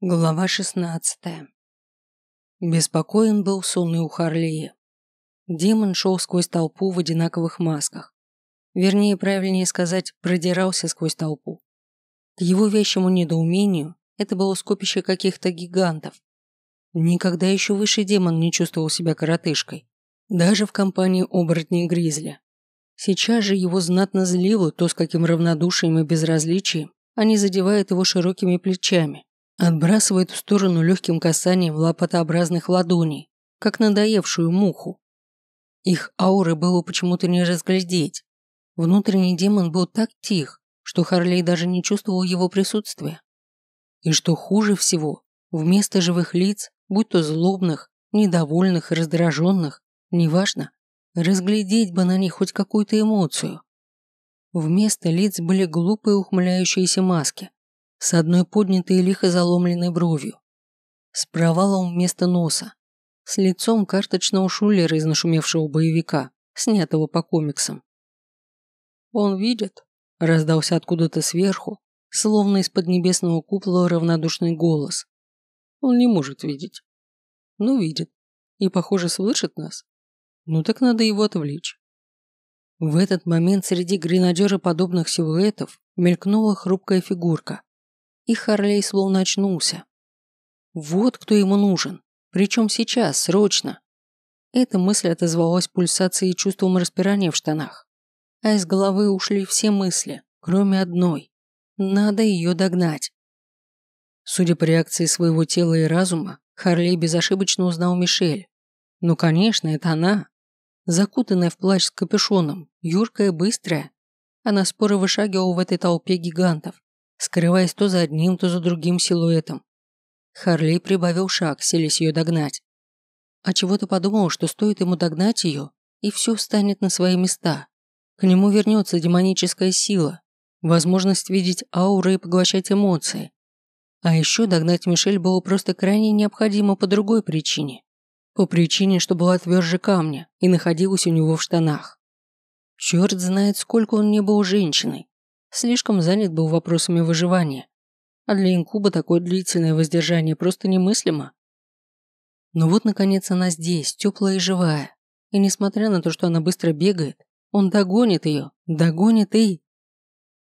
Глава 16 Беспокоен был сонный у Харлея. Демон шел сквозь толпу в одинаковых масках. Вернее, правильнее сказать, продирался сквозь толпу. К его вещему недоумению это было скопище каких-то гигантов. Никогда еще высший демон не чувствовал себя коротышкой. Даже в компании оборотней Гризли. Сейчас же его знатно злило то, с каким равнодушием и безразличием они задевают его широкими плечами Отбрасывает в сторону легким касанием лопатообразных ладоней, как надоевшую муху. Их ауры было почему-то не разглядеть. Внутренний демон был так тих, что Харлей даже не чувствовал его присутствия. И что хуже всего, вместо живых лиц, будь то злобных, недовольных, раздраженных, неважно, разглядеть бы на них хоть какую-то эмоцию. Вместо лиц были глупые ухмыляющиеся маски, с одной поднятой лихо заломленной бровью, с провалом вместо носа, с лицом карточного шулера из нашумевшего боевика, снятого по комиксам. «Он видит?» – раздался откуда-то сверху, словно из-под небесного купола равнодушный голос. «Он не может видеть». «Ну, видит. И, похоже, слышит нас. Ну так надо его отвлечь». В этот момент среди гренадера подобных силуэтов мелькнула хрупкая фигурка, и Харлей словно очнулся. Вот кто ему нужен. Причем сейчас, срочно. Эта мысль отозвалась пульсацией и чувством распирания в штанах. А из головы ушли все мысли, кроме одной. Надо ее догнать. Судя по реакции своего тела и разума, Харлей безошибочно узнал Мишель. Ну, конечно, это она. Закутанная в плащ с капюшоном, юркая, быстрая. Она споро вышагивала в этой толпе гигантов, скрываясь то за одним, то за другим силуэтом. Харли прибавил шаг, селись ее догнать. А чего-то подумал, что стоит ему догнать ее, и все встанет на свои места. К нему вернется демоническая сила, возможность видеть ауры и поглощать эмоции. А еще догнать Мишель было просто крайне необходимо по другой причине. По причине, что была тверже камня и находилась у него в штанах. Черт знает, сколько он не был женщиной, Слишком занят был вопросами выживания. А для инкуба такое длительное воздержание просто немыслимо. Но вот, наконец, она здесь, теплая и живая. И несмотря на то, что она быстро бегает, он догонит ее, догонит и...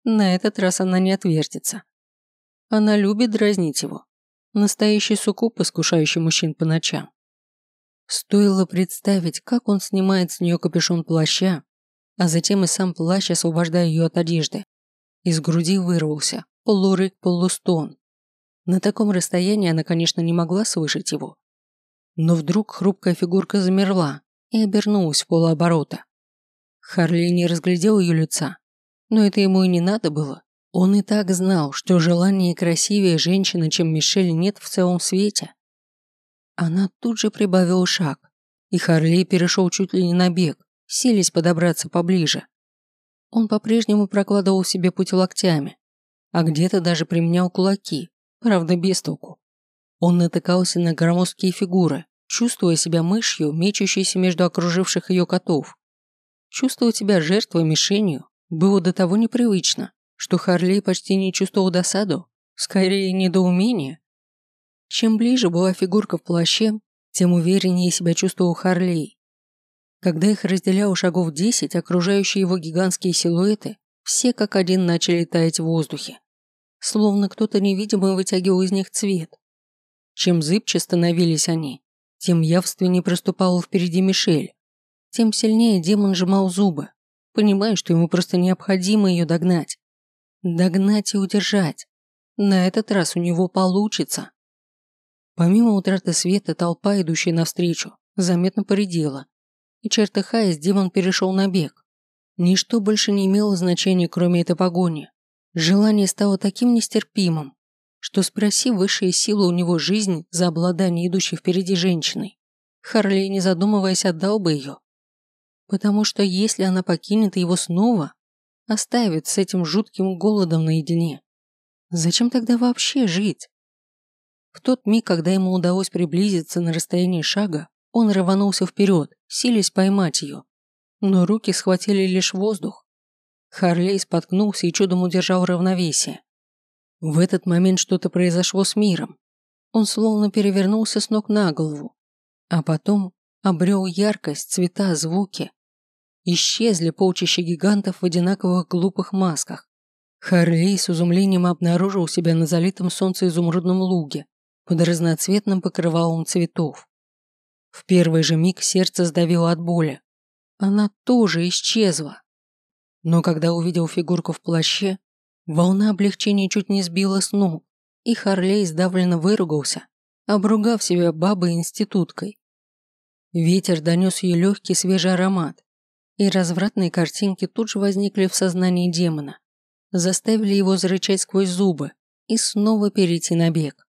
На этот раз она не отвертится. Она любит дразнить его. Настоящий суккуб, искушающий мужчин по ночам. Стоило представить, как он снимает с нее капюшон плаща, а затем и сам плащ, освобождая ее от одежды, из груди вырвался полурык, полустон. На таком расстоянии она, конечно, не могла слышать его. Но вдруг хрупкая фигурка замерла и обернулась в полуоборота. Харли не разглядел ее лица, но это ему и не надо было. Он и так знал, что желание красивее женщины, чем Мишель, нет в целом свете. Она тут же прибавила шаг, и Харли перешел чуть ли не на бег, сились подобраться поближе. Он по-прежнему прокладывал себе путь локтями, а где-то даже применял кулаки, правда без толку. Он натыкался на громоздкие фигуры, чувствуя себя мышью, мечущейся между окруживших ее котов. Чувствовать себя жертвой, мишенью было до того непривычно, что Харлей почти не чувствовал досаду, скорее недоумение. Чем ближе была фигурка в плаще, тем увереннее себя чувствовал Харлей. Когда их разделяло шагов десять, окружающие его гигантские силуэты, все как один начали таять в воздухе. Словно кто-то невидимый вытягивал из них цвет. Чем зыбче становились они, тем явственнее проступала впереди Мишель. Тем сильнее демон сжимал зубы, понимая, что ему просто необходимо ее догнать. Догнать и удержать. На этот раз у него получится. Помимо утраты света, толпа, идущая навстречу, заметно поредела и чертыхаясь, демон перешел на бег. Ничто больше не имело значения, кроме этой погони. Желание стало таким нестерпимым, что спроси высшие силы у него жизнь за обладание идущей впереди женщиной, Харли, не задумываясь, отдал бы ее. Потому что если она покинет его снова, оставит с этим жутким голодом наедине, зачем тогда вообще жить? В тот миг, когда ему удалось приблизиться на расстояние шага, он рванулся вперед, силясь поймать ее. Но руки схватили лишь воздух. Харлей споткнулся и чудом удержал равновесие. В этот момент что-то произошло с миром. он словно перевернулся с ног на голову, а потом обрел яркость, цвета, звуки. Исчезли полчища гигантов в одинаковых глупых масках. Харлей с изумлением обнаружил себя на залитом солнце изумрудном луге под разноцветным покрывалом цветов. В первый же миг сердце сдавило от боли. Она тоже исчезла. Но когда увидел фигурку в плаще, волна облегчения чуть не сбила с ног, и Харлей сдавленно выругался, обругав себя бабой-институткой. Ветер донес ей легкий свежий аромат, и развратные картинки тут же возникли в сознании демона, заставили его зарычать сквозь зубы и снова перейти на бег.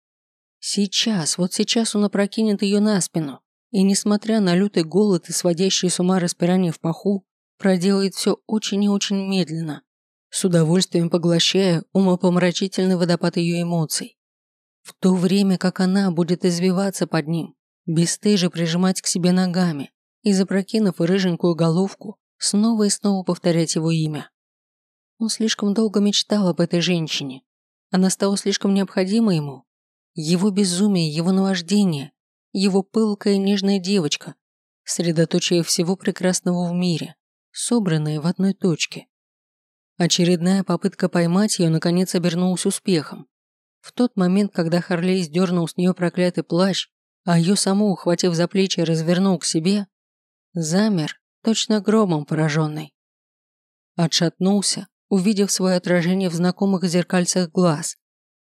Сейчас, вот сейчас он опрокинет ее на спину, и, несмотря на лютый голод и сводящие с ума распирание в паху, проделает все очень и очень медленно, с удовольствием поглощая умопомрачительный водопад ее эмоций. В то время как она будет извиваться под ним, бесстыже прижимать к себе ногами и, запрокинув рыженькую головку, снова и снова повторять его имя. Он слишком долго мечтал об этой женщине. Она стала слишком необходима ему. Его безумие, его наваждение, его пылкая нежная девочка, средоточие всего прекрасного в мире собранные в одной точке. Очередная попытка поймать ее наконец обернулась успехом. В тот момент, когда Харлей сдернул с нее проклятый плащ, а ее саму, ухватив за плечи, развернул к себе, замер, точно громом пораженный. Отшатнулся, увидев свое отражение в знакомых зеркальцах глаз.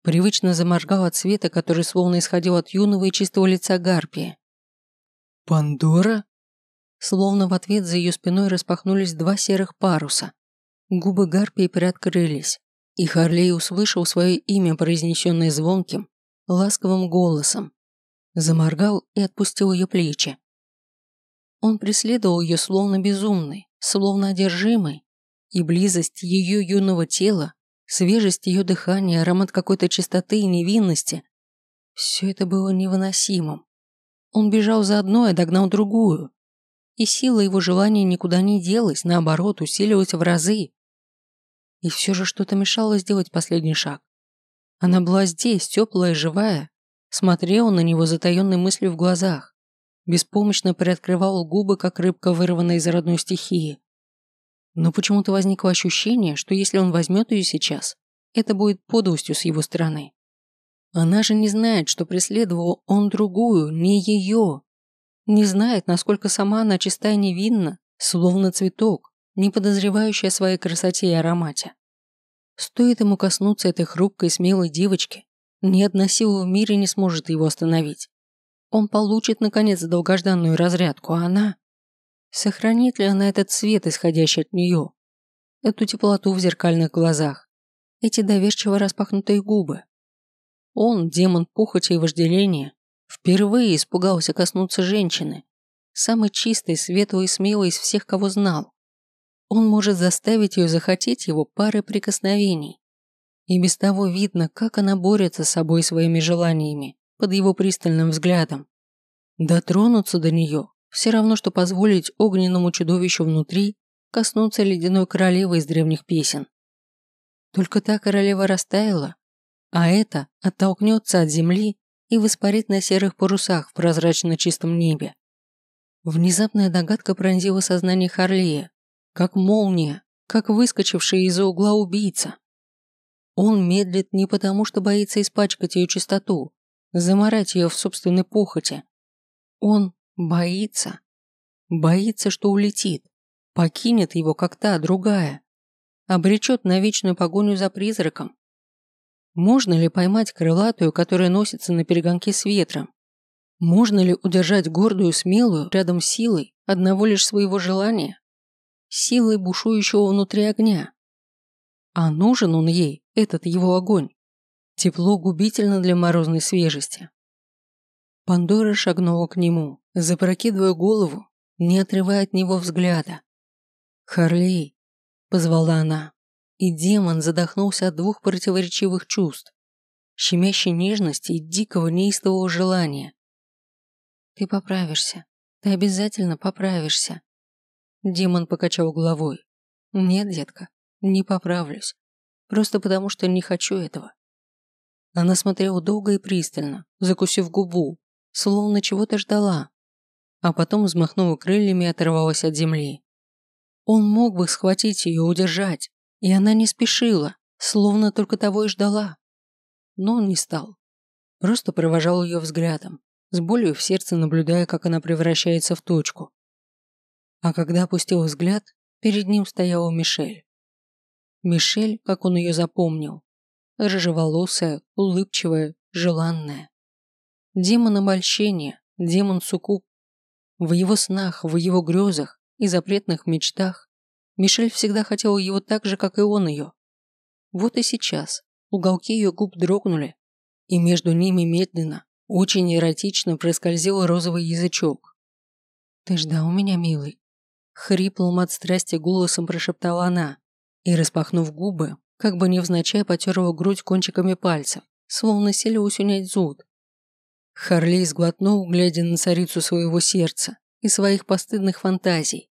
Привычно заморгал от света, который словно исходил от юного и чистого лица Гарпии. «Пандора?» Словно в ответ за ее спиной распахнулись два серых паруса. Губы Гарпии приоткрылись, и Харлей услышал свое имя, произнесенное звонким, ласковым голосом. Заморгал и отпустил ее плечи. Он преследовал ее словно безумный, словно одержимый, и близость ее юного тела, свежесть ее дыхания, аромат какой-то чистоты и невинности – все это было невыносимым. Он бежал за одной, а догнал другую, и сила его желания никуда не делась, наоборот, усилилась в разы. И все же что-то мешало сделать последний шаг. Она была здесь, теплая, живая, смотрела на него затаенной мыслью в глазах, беспомощно приоткрывал губы, как рыбка, вырванная из родной стихии. Но почему-то возникло ощущение, что если он возьмет ее сейчас, это будет подлостью с его стороны. Она же не знает, что преследовал он другую, не ее. Не знает, насколько сама она чиста и невинна, словно цветок, не подозревающий о своей красоте и аромате. Стоит ему коснуться этой хрупкой, смелой девочки, ни одна сила в мире не сможет его остановить. Он получит, наконец, долгожданную разрядку, а она... Сохранит ли она этот свет, исходящий от нее? Эту теплоту в зеркальных глазах? Эти доверчиво распахнутые губы? Он, демон похоти и вожделения, Впервые испугался коснуться женщины, самой чистой, светлой и смелой из всех, кого знал. Он может заставить ее захотеть его пары прикосновений. И без того видно, как она борется с собой своими желаниями под его пристальным взглядом. Дотронуться до нее все равно, что позволить огненному чудовищу внутри коснуться ледяной королевы из древних песен. Только та королева растаяла, а это оттолкнется от земли и воспарит на серых парусах в прозрачно чистом небе. Внезапная догадка пронзила сознание Харлея, как молния, как выскочившая из-за угла убийца. Он медлит не потому, что боится испачкать ее чистоту, заморать ее в собственной похоти. Он боится. Боится, что улетит, покинет его, как та, другая, обречет на вечную погоню за призраком, можно ли поймать крылатую, которая носится на перегонке с ветром? Можно ли удержать гордую, смелую рядом с силой одного лишь своего желания? Силой бушующего внутри огня. А нужен он ей, этот его огонь. Тепло губительно для морозной свежести. Пандора шагнула к нему, запрокидывая голову, не отрывая от него взгляда. «Харлей», — позвала она и демон задохнулся от двух противоречивых чувств, щемящей нежности и дикого неистового желания. «Ты поправишься. Ты обязательно поправишься». Демон покачал головой. «Нет, детка, не поправлюсь. Просто потому, что не хочу этого. Она смотрела долго и пристально, закусив губу, словно чего-то ждала, а потом взмахнула крыльями оторвалась от земли. Он мог бы схватить ее, удержать, и она не спешила, словно только того и ждала. Но он не стал. Просто провожал ее взглядом, с болью в сердце наблюдая, как она превращается в точку. А когда опустил взгляд, перед ним стояла Мишель. Мишель, как он ее запомнил, рыжеволосая, улыбчивая, желанная. Демон обольщения, демон суккуб. В его снах, в его грезах и запретных мечтах Мишель всегда хотела его так же, как и он ее. Вот и сейчас уголки ее губ дрогнули, и между ними медленно, очень эротично проскользил розовый язычок. «Ты ждал меня, милый?» Хриплым от страсти голосом прошептала она и, распахнув губы, как бы невзначай потерла грудь кончиками пальцев, словно селилась унять зуд. Харлей сглотнул, глядя на царицу своего сердца и своих постыдных фантазий.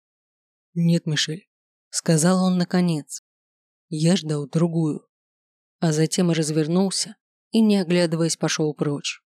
«Нет, Мишель», — сказал он наконец. Я ждал другую. А затем развернулся и, не оглядываясь, пошел прочь.